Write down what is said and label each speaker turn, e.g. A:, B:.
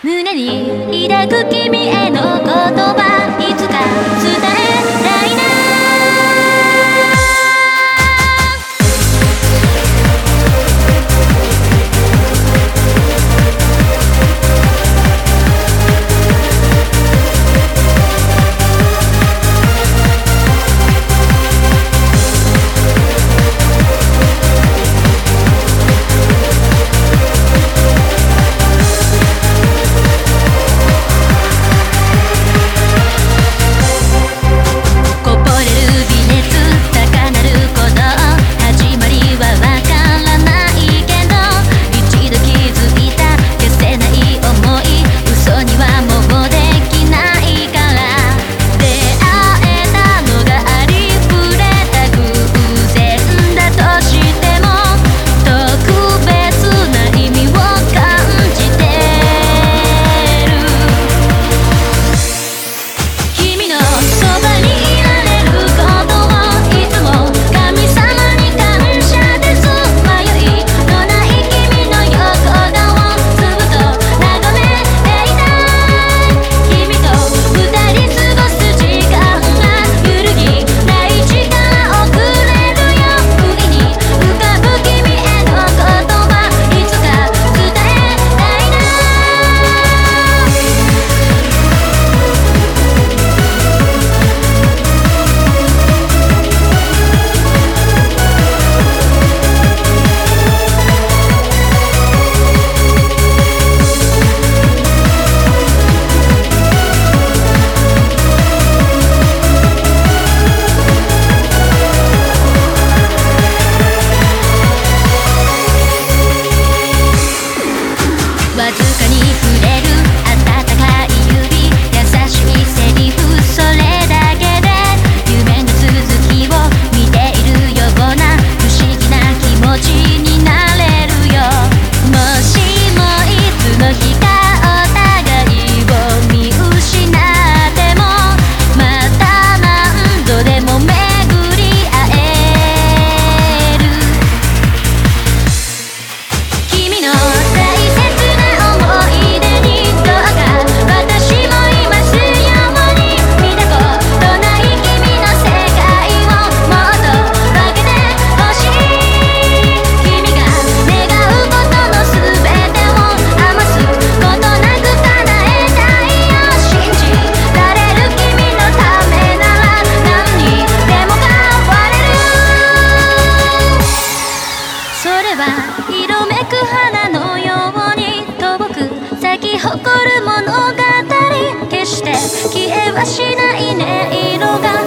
A: 胸に抱く君への言葉物語決して消えはしない音色が